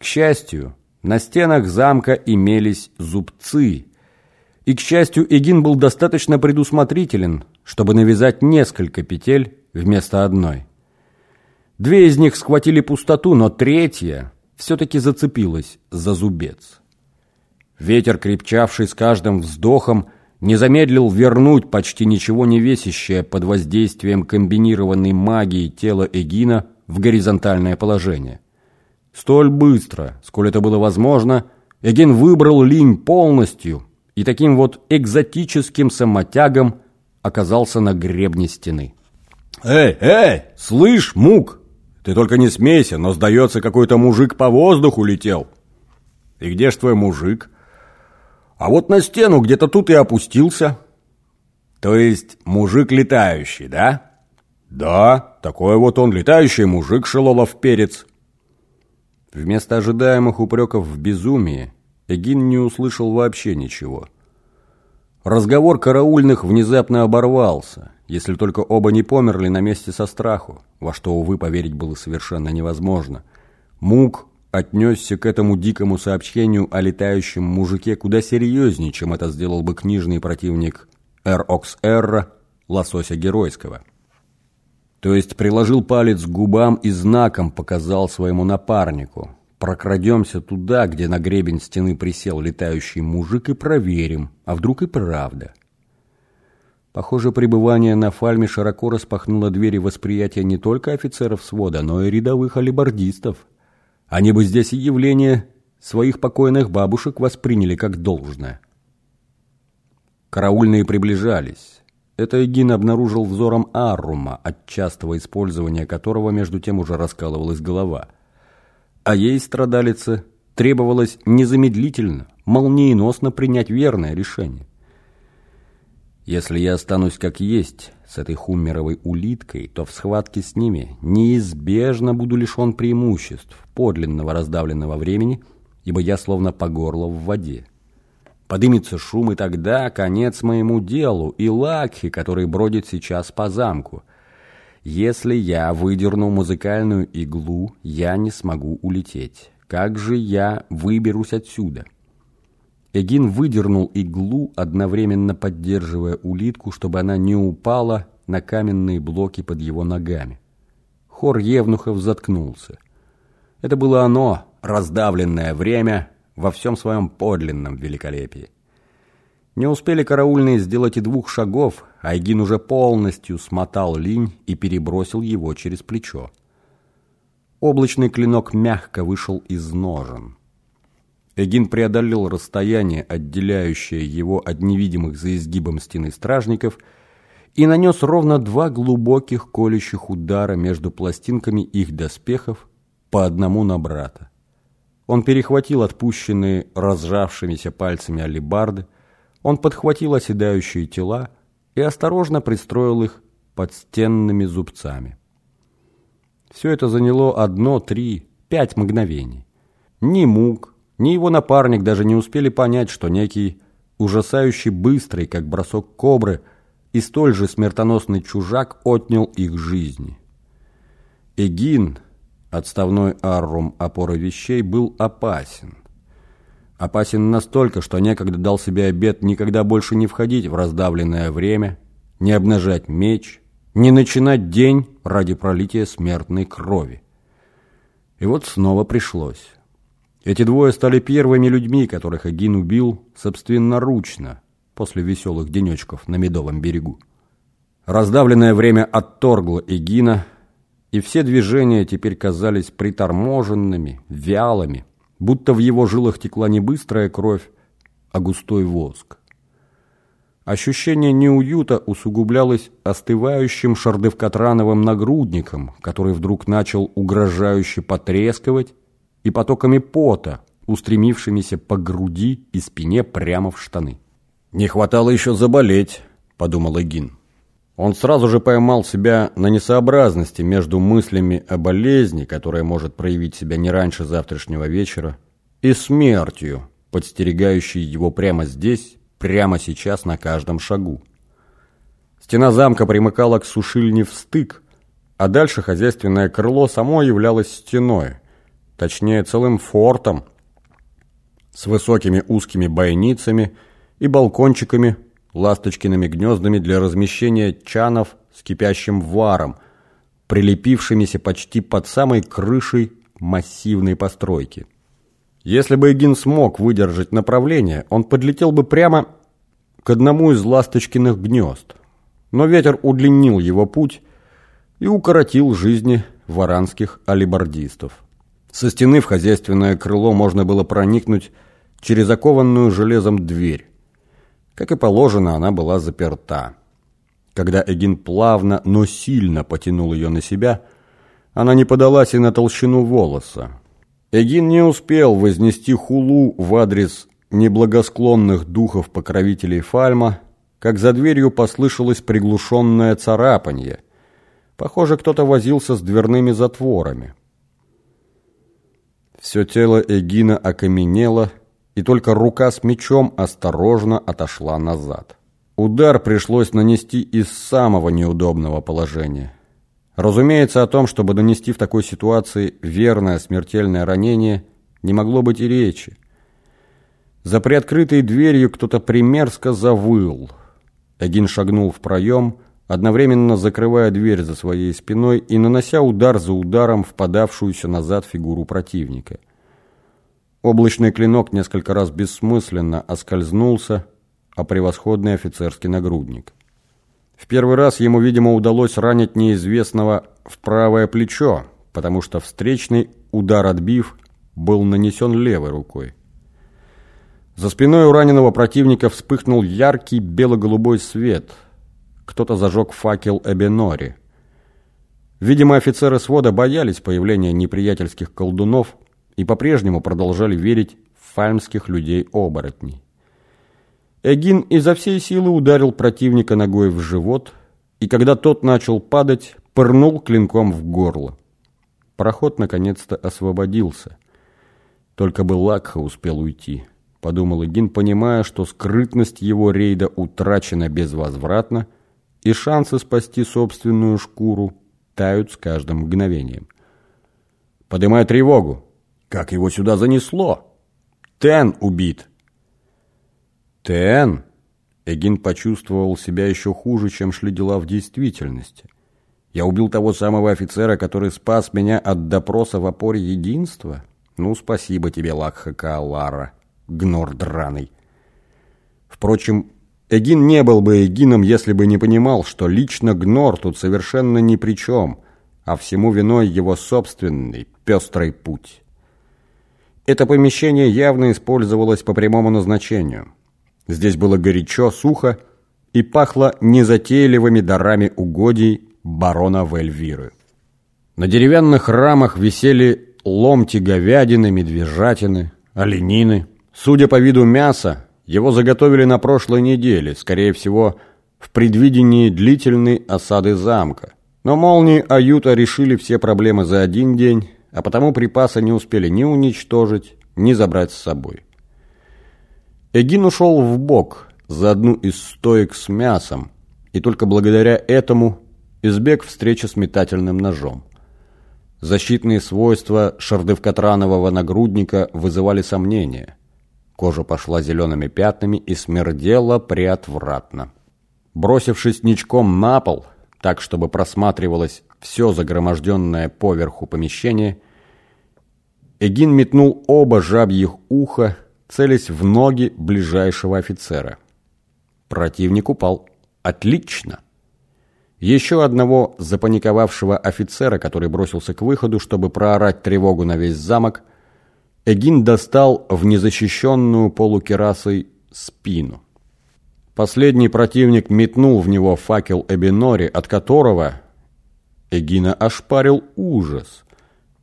К счастью, на стенах замка имелись зубцы, и, к счастью, Эгин был достаточно предусмотрителен, чтобы навязать несколько петель вместо одной. Две из них схватили пустоту, но третья все-таки зацепилась за зубец. Ветер, крепчавший с каждым вздохом, не замедлил вернуть почти ничего не весящее под воздействием комбинированной магии тела Эгина в горизонтальное положение. Столь быстро, сколь это было возможно, Эгин выбрал линь полностью и таким вот экзотическим самотягом оказался на гребне стены. «Эй, эй, слышь, Мук, ты только не смейся, но, сдается, какой-то мужик по воздуху летел». «И где ж твой мужик?» А вот на стену где-то тут и опустился. То есть мужик летающий, да? Да, такой вот он летающий мужик, Шелолов перец. Вместо ожидаемых упреков в безумии Эгин не услышал вообще ничего. Разговор караульных внезапно оборвался, если только оба не померли на месте со страху, во что, увы, поверить было совершенно невозможно. Мук отнесся к этому дикому сообщению о летающем мужике куда серьезнее, чем это сделал бы книжный противник Эр-Окс-Эрра, лосося геройского. То есть приложил палец к губам и знаком показал своему напарнику. Прокрадемся туда, где на гребень стены присел летающий мужик, и проверим, а вдруг и правда. Похоже, пребывание на фальме широко распахнуло двери восприятия не только офицеров свода, но и рядовых алибардистов – они бы здесь и явление своих покойных бабушек восприняли как должное. Караульные приближались. Это Эгин обнаружил взором Аррума, от частого использования которого между тем уже раскалывалась голова. А ей, страдалице, требовалось незамедлительно, молниеносно принять верное решение. Если я останусь как есть, с этой хуммеровой улиткой, то в схватке с ними неизбежно буду лишен преимуществ подлинного раздавленного времени, ибо я словно по горло в воде. Подымется шум, и тогда конец моему делу и Лакхи, который бродит сейчас по замку. Если я выдерну музыкальную иглу, я не смогу улететь. Как же я выберусь отсюда?» Эгин выдернул иглу, одновременно поддерживая улитку, чтобы она не упала на каменные блоки под его ногами. Хор евнухов заткнулся. Это было оно, раздавленное время, во всем своем подлинном великолепии. Не успели караульные сделать и двух шагов, а Эгин уже полностью смотал линь и перебросил его через плечо. Облачный клинок мягко вышел из ножен. Эгин преодолел расстояние, отделяющее его от невидимых за изгибом стены стражников, и нанес ровно два глубоких колющих удара между пластинками их доспехов по одному на брата. Он перехватил отпущенные разжавшимися пальцами алебарды, он подхватил оседающие тела и осторожно пристроил их под стенными зубцами. Все это заняло одно, три, пять мгновений. Ни мук, ни его напарник даже не успели понять, что некий ужасающий быстрый, как бросок кобры, и столь же смертоносный чужак отнял их жизни. Эгин, отставной аррум опоры вещей, был опасен. Опасен настолько, что некогда дал себе обет никогда больше не входить в раздавленное время, не обнажать меч, не начинать день ради пролития смертной крови. И вот снова пришлось. Эти двое стали первыми людьми, которых Агин убил собственноручно после веселых денечков на Медовом берегу. Раздавленное время отторгло Эгина, и все движения теперь казались приторможенными, вялыми, будто в его жилах текла не быстрая кровь, а густой воск. Ощущение неуюта усугублялось остывающим шардевкатрановым нагрудником, который вдруг начал угрожающе потрескивать и потоками пота, устремившимися по груди и спине прямо в штаны. «Не хватало еще заболеть», — подумал Эгин. Он сразу же поймал себя на несообразности между мыслями о болезни, которая может проявить себя не раньше завтрашнего вечера, и смертью, подстерегающей его прямо здесь, прямо сейчас на каждом шагу. Стена замка примыкала к сушильне в стык, а дальше хозяйственное крыло само являлось стеной — точнее целым фортом, с высокими узкими бойницами и балкончиками, ласточкиными гнездами для размещения чанов с кипящим варом, прилепившимися почти под самой крышей массивной постройки. Если бы Эгин смог выдержать направление, он подлетел бы прямо к одному из ласточкиных гнезд. Но ветер удлинил его путь и укоротил жизни варанских алибардистов. Со стены в хозяйственное крыло можно было проникнуть через окованную железом дверь. Как и положено, она была заперта. Когда Эгин плавно, но сильно потянул ее на себя, она не подалась и на толщину волоса. Эгин не успел вознести хулу в адрес неблагосклонных духов-покровителей Фальма, как за дверью послышалось приглушенное царапанье. Похоже, кто-то возился с дверными затворами. Все тело Эгина окаменело, и только рука с мечом осторожно отошла назад. Удар пришлось нанести из самого неудобного положения. Разумеется, о том, чтобы нанести в такой ситуации верное смертельное ранение, не могло быть и речи. За приоткрытой дверью кто-то примерзко завыл. Эгин шагнул в проем, одновременно закрывая дверь за своей спиной и нанося удар за ударом в подавшуюся назад фигуру противника. Облачный клинок несколько раз бессмысленно оскользнулся, а превосходный офицерский нагрудник. В первый раз ему, видимо, удалось ранить неизвестного в правое плечо, потому что встречный удар отбив был нанесен левой рукой. За спиной у раненого противника вспыхнул яркий бело-голубой свет. Кто-то зажег факел Эбенори. Видимо, офицеры свода боялись появления неприятельских колдунов и по-прежнему продолжали верить в фальмских людей-оборотней. Эгин изо всей силы ударил противника ногой в живот, и когда тот начал падать, пырнул клинком в горло. Проход наконец-то освободился. Только бы Лакха успел уйти, подумал Эгин, понимая, что скрытность его рейда утрачена безвозвратно, и шансы спасти собственную шкуру тают с каждым мгновением. «Подымай тревогу! Как его сюда занесло? Тен убит!» Тен? Эгин почувствовал себя еще хуже, чем шли дела в действительности. Я убил того самого офицера, который спас меня от допроса в опоре единства? Ну, спасибо тебе, Лакха Каалара, гнор драный. Впрочем, Эгин не был бы Эгином, если бы не понимал, что лично Гнор тут совершенно ни при чем, а всему виной его собственный пестрый путь. Это помещение явно использовалось по прямому назначению – Здесь было горячо, сухо и пахло незатейливыми дарами угодий барона Вельвиры. На деревянных рамах висели ломти говядины, медвежатины, оленины. Судя по виду мяса, его заготовили на прошлой неделе, скорее всего, в предвидении длительной осады замка. Но молнии Аюта решили все проблемы за один день, а потому припасы не успели ни уничтожить, ни забрать с собой. Эгин ушел в бок за одну из стоек с мясом, и только благодаря этому избег встречи с метательным ножом. Защитные свойства шардевкатранового нагрудника вызывали сомнения. Кожа пошла зелеными пятнами и смердела приотвратно. Бросившись ничком на пол, так, чтобы просматривалось все загроможденное поверху помещение, Эгин метнул оба жабьих уха целясь в ноги ближайшего офицера. Противник упал. Отлично! Еще одного запаниковавшего офицера, который бросился к выходу, чтобы проорать тревогу на весь замок, Эгин достал в незащищенную полукерасой спину. Последний противник метнул в него факел Эбинори, от которого Эгина ошпарил ужас.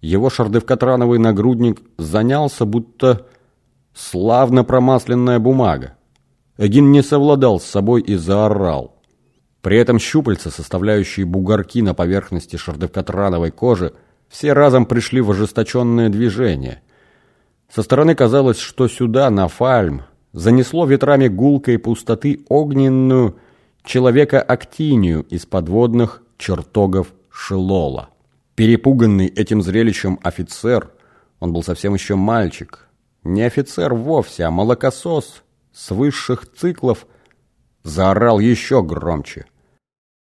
Его шардевкатрановый нагрудник занялся, будто Славно промасленная бумага. Эгин не совладал с собой и заорал. При этом щупальца, составляющие бугорки на поверхности шардевкатрановой кожи, все разом пришли в ожесточенное движение. Со стороны казалось, что сюда, на фальм, занесло ветрами гулкой пустоты огненную человека-актинию из подводных чертогов Шилола. Перепуганный этим зрелищем офицер – Он был совсем еще мальчик. Не офицер вовсе, а молокосос с высших циклов заорал еще громче.